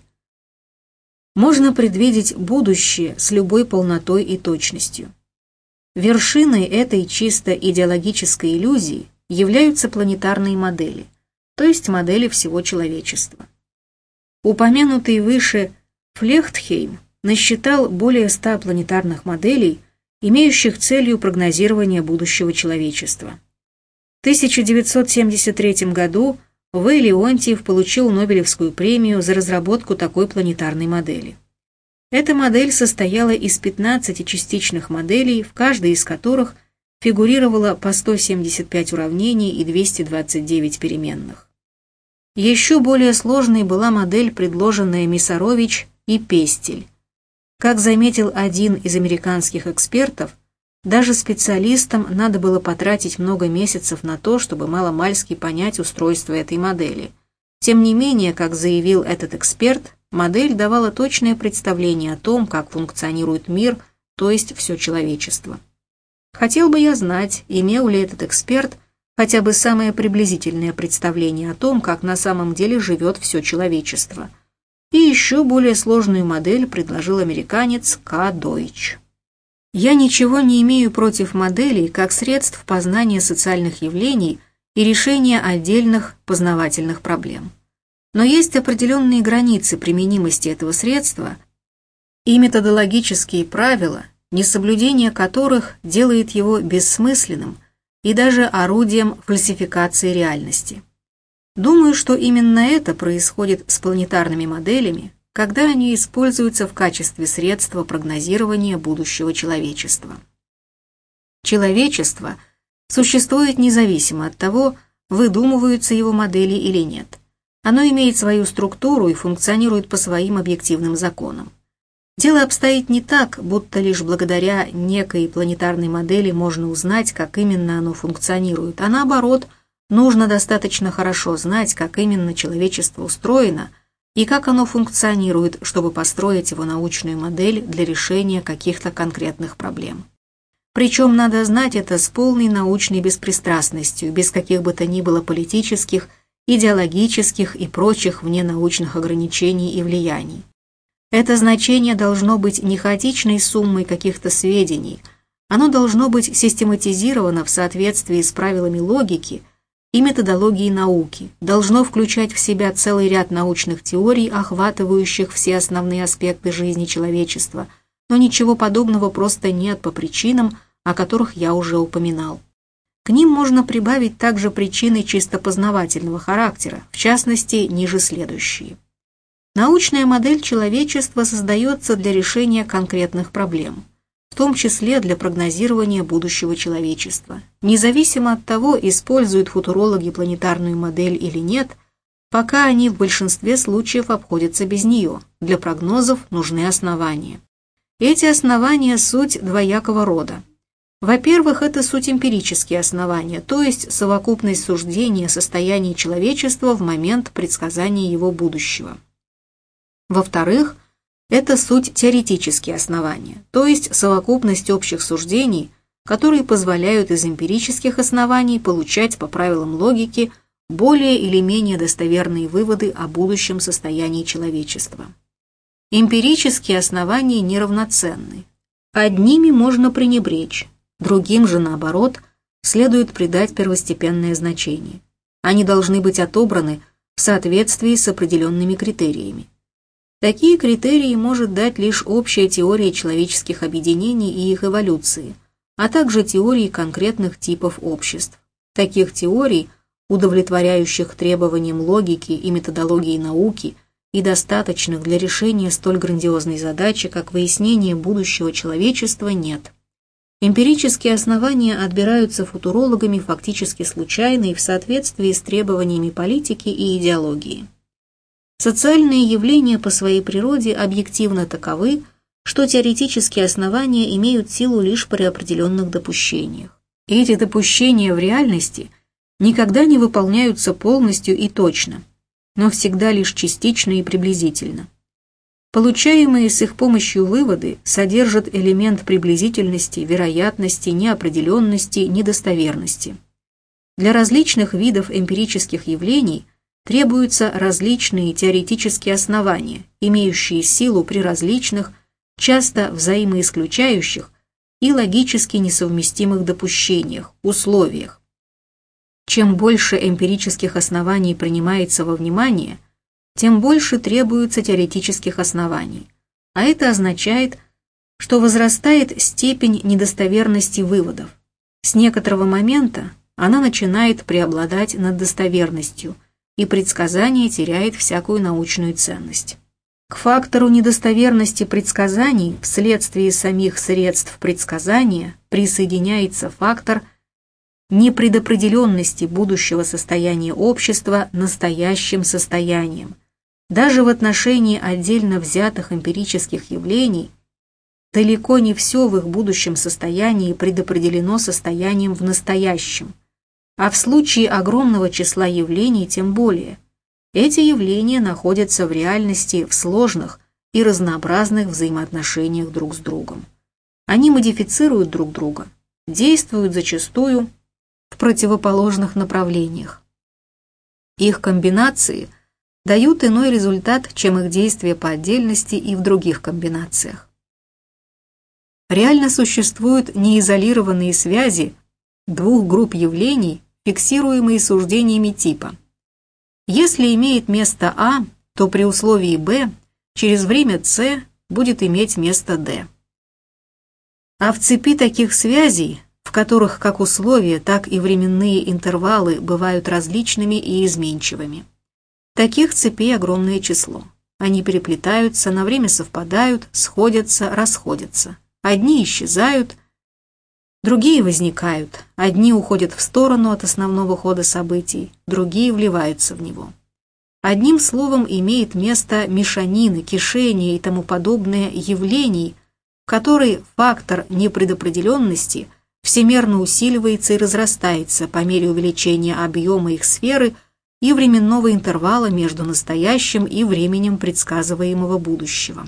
можно предвидеть будущее с любой полнотой и точностью. Вершиной этой чисто идеологической иллюзии являются планетарные модели, то есть модели всего человечества. Упомянутый выше Флехтхейм насчитал более ста планетарных моделей, имеющих целью прогнозирования будущего человечества. В 1973 году В. Леонтьев получил Нобелевскую премию за разработку такой планетарной модели. Эта модель состояла из 15 частичных моделей, в каждой из которых фигурировало по 175 уравнений и 229 переменных. Еще более сложной была модель, предложенная Мисарович и Пестель. Как заметил один из американских экспертов, даже специалистам надо было потратить много месяцев на то, чтобы маломальски понять устройство этой модели. Тем не менее, как заявил этот эксперт, Модель давала точное представление о том, как функционирует мир, то есть все человечество. Хотел бы я знать, имел ли этот эксперт хотя бы самое приблизительное представление о том, как на самом деле живет все человечество. И еще более сложную модель предложил американец К. Дойч. Я ничего не имею против моделей как средств познания социальных явлений и решения отдельных познавательных проблем. Но есть определенные границы применимости этого средства и методологические правила, несоблюдение которых делает его бессмысленным и даже орудием фальсификации реальности. Думаю, что именно это происходит с планетарными моделями, когда они используются в качестве средства прогнозирования будущего человечества. Человечество существует независимо от того, выдумываются его модели или нет. Оно имеет свою структуру и функционирует по своим объективным законам. Дело обстоит не так, будто лишь благодаря некой планетарной модели можно узнать, как именно оно функционирует, а наоборот, нужно достаточно хорошо знать, как именно человечество устроено и как оно функционирует, чтобы построить его научную модель для решения каких-то конкретных проблем. Причем надо знать это с полной научной беспристрастностью, без каких бы то ни было политических идеологических и прочих вненаучных ограничений и влияний. Это значение должно быть не хаотичной суммой каких-то сведений, оно должно быть систематизировано в соответствии с правилами логики и методологии науки, должно включать в себя целый ряд научных теорий, охватывающих все основные аспекты жизни человечества, но ничего подобного просто нет по причинам, о которых я уже упоминал. К ним можно прибавить также причины чисто познавательного характера, в частности, ниже следующие. Научная модель человечества создается для решения конкретных проблем, в том числе для прогнозирования будущего человечества. Независимо от того, используют футурологи планетарную модель или нет, пока они в большинстве случаев обходятся без нее, для прогнозов нужны основания. Эти основания – суть двоякого рода. Во-первых, это суть эмпирические основания, то есть совокупность суждений о состоянии человечества в момент предсказания его будущего. Во-вторых, это суть теоретические основания, то есть совокупность общих суждений, которые позволяют из эмпирических оснований получать по правилам логики более или менее достоверные выводы о будущем состоянии человечества. Эмпирические основания неравноценны. Одними можно пренебречь, Другим же, наоборот, следует придать первостепенное значение. Они должны быть отобраны в соответствии с определенными критериями. Такие критерии может дать лишь общая теория человеческих объединений и их эволюции, а также теории конкретных типов обществ. Таких теорий, удовлетворяющих требованиям логики и методологии науки и достаточных для решения столь грандиозной задачи, как выяснение будущего человечества, нет. Эмпирические основания отбираются футурологами фактически случайно и в соответствии с требованиями политики и идеологии. Социальные явления по своей природе объективно таковы, что теоретические основания имеют силу лишь при определенных допущениях. Эти допущения в реальности никогда не выполняются полностью и точно, но всегда лишь частично и приблизительно. Получаемые с их помощью выводы содержат элемент приблизительности, вероятности, неопределенности, недостоверности. Для различных видов эмпирических явлений требуются различные теоретические основания, имеющие силу при различных, часто взаимоисключающих и логически несовместимых допущениях, условиях. Чем больше эмпирических оснований принимается во внимание – тем больше требуется теоретических оснований. А это означает, что возрастает степень недостоверности выводов. С некоторого момента она начинает преобладать над достоверностью, и предсказание теряет всякую научную ценность. К фактору недостоверности предсказаний вследствие самих средств предсказания присоединяется фактор непредопределенности будущего состояния общества настоящим состоянием. Даже в отношении отдельно взятых эмпирических явлений далеко не все в их будущем состоянии предопределено состоянием в настоящем – а в случае огромного числа явлений тем более. Эти явления находятся в реальности в сложных и разнообразных взаимоотношениях друг с другом. Они модифицируют друг друга, действуют зачастую в противоположных направлениях. Их комбинации дают иной результат, чем их действия по отдельности и в других комбинациях. Реально существуют неизолированные связи двух групп явлений, фиксируемые суждениями типа. Если имеет место А, то при условии Б через время С будет иметь место Д. А в цепи таких связей, в которых как условия, так и временные интервалы бывают различными и изменчивыми. Таких цепей огромное число. Они переплетаются, на время совпадают, сходятся, расходятся. Одни исчезают, Другие возникают, одни уходят в сторону от основного хода событий, другие вливаются в него. Одним словом имеет место мешанины, кишение и тому подобное явлений, в которой фактор непредопределенности всемерно усиливается и разрастается по мере увеличения объема их сферы и временного интервала между настоящим и временем предсказываемого будущего.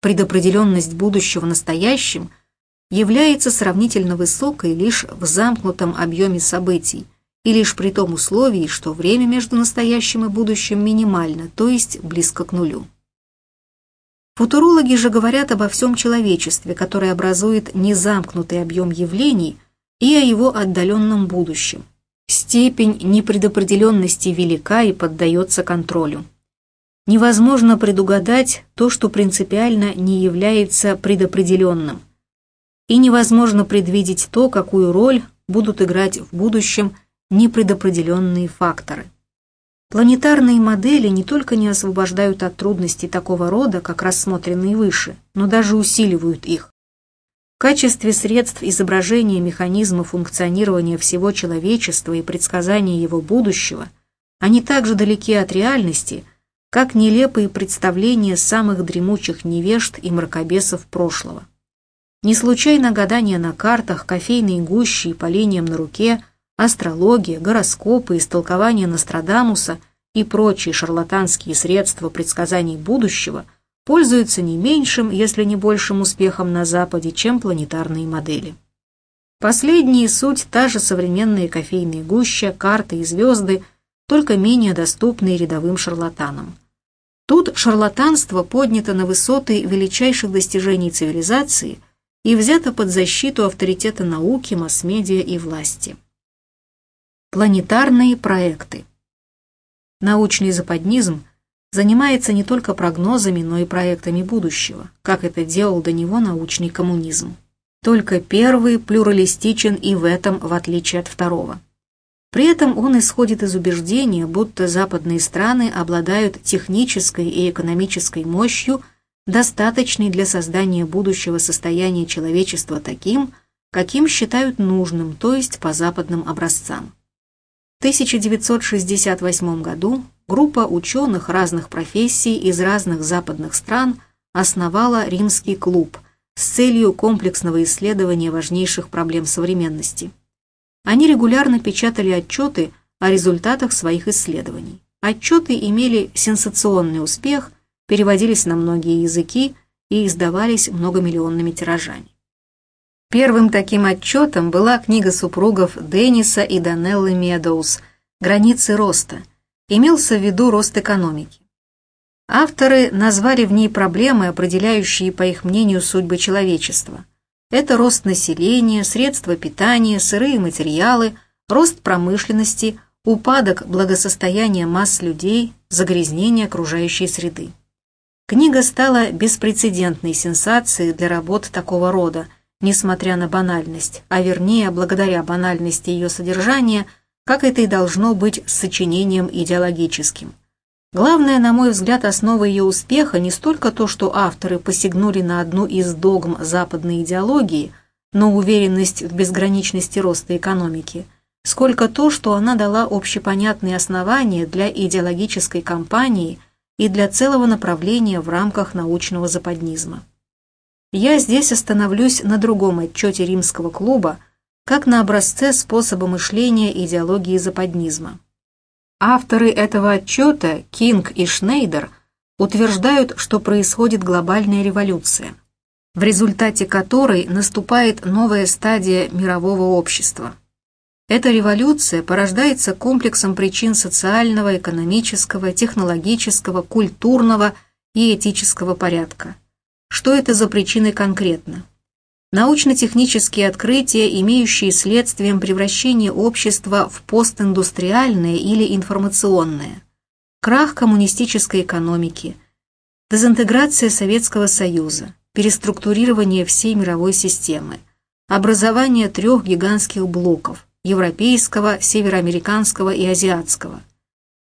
Предопределенность будущего настоящим – является сравнительно высокой лишь в замкнутом объеме событий и лишь при том условии, что время между настоящим и будущим минимально, то есть близко к нулю. Футурологи же говорят обо всем человечестве, которое образует незамкнутый объем явлений, и о его отдаленном будущем. Степень непредопределенности велика и поддается контролю. Невозможно предугадать то, что принципиально не является предопределенным – и невозможно предвидеть то, какую роль будут играть в будущем непредопределенные факторы. Планетарные модели не только не освобождают от трудностей такого рода, как рассмотренные выше, но даже усиливают их. В качестве средств изображения механизма функционирования всего человечества и предсказания его будущего они также далеки от реальности, как нелепые представления самых дремучих невежд и мракобесов прошлого. Не случайно гадания на картах, кофейные гущи и полением на руке, астрология, гороскопы, истолкование Нострадамуса и прочие шарлатанские средства предсказаний будущего пользуются не меньшим, если не большим успехом на Западе, чем планетарные модели. Последние суть та же современные кофейные гуща, карты и звезды, только менее доступные рядовым шарлатанам. Тут шарлатанство поднято на высоты величайших достижений цивилизации – и взято под защиту авторитета науки, масс-медиа и власти. Планетарные проекты. Научный западнизм занимается не только прогнозами, но и проектами будущего, как это делал до него научный коммунизм. Только первый плюралистичен и в этом, в отличие от второго. При этом он исходит из убеждения, будто западные страны обладают технической и экономической мощью – достаточный для создания будущего состояния человечества таким, каким считают нужным, то есть по западным образцам. В 1968 году группа ученых разных профессий из разных западных стран основала Римский клуб с целью комплексного исследования важнейших проблем современности. Они регулярно печатали отчеты о результатах своих исследований. Отчеты имели сенсационный успех – переводились на многие языки и издавались многомиллионными тиражами. Первым таким отчетом была книга супругов Денниса и Данеллы Медоуз «Границы роста». Имелся в виду рост экономики. Авторы назвали в ней проблемы, определяющие, по их мнению, судьбы человечества. Это рост населения, средства питания, сырые материалы, рост промышленности, упадок благосостояния масс людей, загрязнение окружающей среды. Книга стала беспрецедентной сенсацией для работ такого рода, несмотря на банальность, а вернее, благодаря банальности ее содержания, как это и должно быть с сочинением идеологическим. Главное, на мой взгляд, основа ее успеха не столько то, что авторы посягнули на одну из догм западной идеологии, но уверенность в безграничности роста экономики, сколько то, что она дала общепонятные основания для идеологической кампании и для целого направления в рамках научного западнизма. Я здесь остановлюсь на другом отчете римского клуба, как на образце способа мышления идеологии западнизма. Авторы этого отчета, Кинг и Шнейдер, утверждают, что происходит глобальная революция, в результате которой наступает новая стадия мирового общества. Эта революция порождается комплексом причин социального, экономического, технологического, культурного и этического порядка. Что это за причины конкретно? Научно-технические открытия, имеющие следствием превращение общества в постиндустриальное или информационное, крах коммунистической экономики, дезинтеграция Советского Союза, переструктурирование всей мировой системы, образование трех гигантских блоков – европейского, североамериканского и азиатского,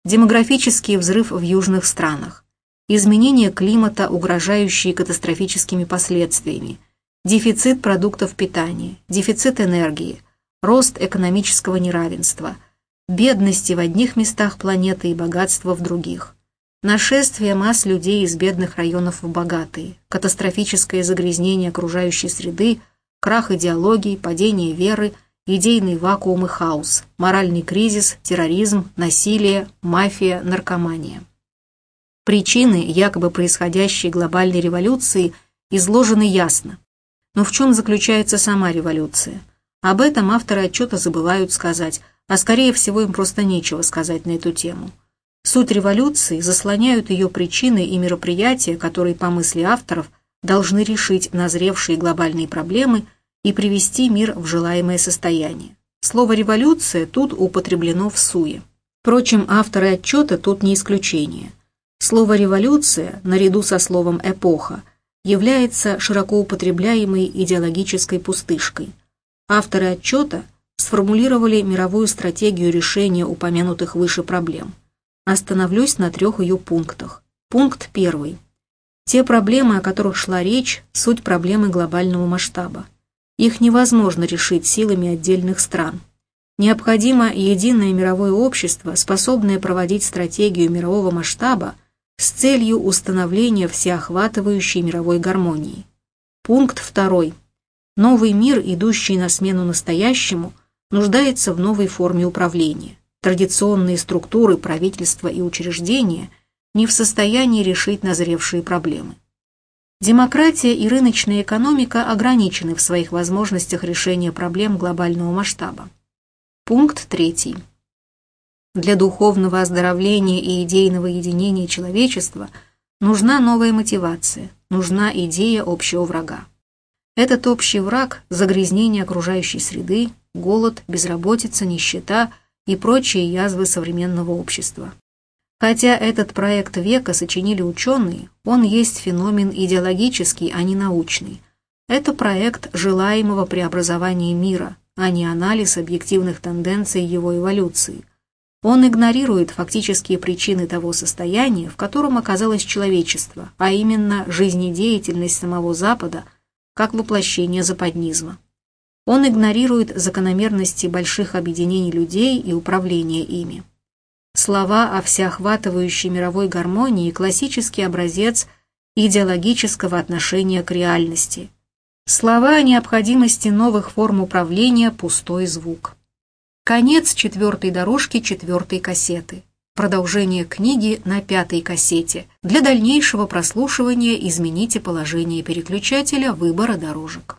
демографический взрыв в южных странах, изменение климата, угрожающие катастрофическими последствиями – дефицит продуктов питания, дефицит энергии, рост экономического неравенства, бедности в одних местах планеты и богатства в других, нашествие масс людей из бедных районов в богатые, катастрофическое загрязнение окружающей среды, крах идеологии, падение веры, идейный вакуум и хаос, моральный кризис, терроризм, насилие, мафия, наркомания. Причины якобы происходящей глобальной революции изложены ясно. Но в чем заключается сама революция? Об этом авторы отчета забывают сказать, а скорее всего им просто нечего сказать на эту тему. Суть революции заслоняют ее причины и мероприятия, которые, по мысли авторов, должны решить назревшие глобальные проблемы и привести мир в желаемое состояние. Слово «революция» тут употреблено в суе. Впрочем, авторы отчета тут не исключение. Слово «революция», наряду со словом «эпоха», является широко употребляемой идеологической пустышкой. Авторы отчета сформулировали мировую стратегию решения упомянутых выше проблем. Остановлюсь на трех ее пунктах. Пункт первый. Те проблемы, о которых шла речь, суть проблемы глобального масштаба. Их невозможно решить силами отдельных стран. Необходимо единое мировое общество, способное проводить стратегию мирового масштаба – с целью установления всеохватывающей мировой гармонии. Пункт второй. Новый мир, идущий на смену настоящему, нуждается в новой форме управления. Традиционные структуры правительства и учреждения не в состоянии решить назревшие проблемы. Демократия и рыночная экономика ограничены в своих возможностях решения проблем глобального масштаба. Пункт третий. Для духовного оздоровления и идейного единения человечества нужна новая мотивация, нужна идея общего врага. Этот общий враг – загрязнение окружающей среды, голод, безработица, нищета и прочие язвы современного общества. Хотя этот проект века сочинили ученые, он есть феномен идеологический, а не научный. Это проект желаемого преобразования мира, а не анализ объективных тенденций его эволюции – он игнорирует фактические причины того состояния, в котором оказалось человечество, а именно жизнедеятельность самого Запада как воплощение западнизма. Он игнорирует закономерности больших объединений людей и управления ими. Слова о всеохватывающей мировой гармонии – классический образец идеологического отношения к реальности. Слова о необходимости новых форм управления – пустой звук. Конец четвертой дорожки четвертой кассеты. Продолжение книги на пятой кассете. Для дальнейшего прослушивания измените положение переключателя выбора дорожек.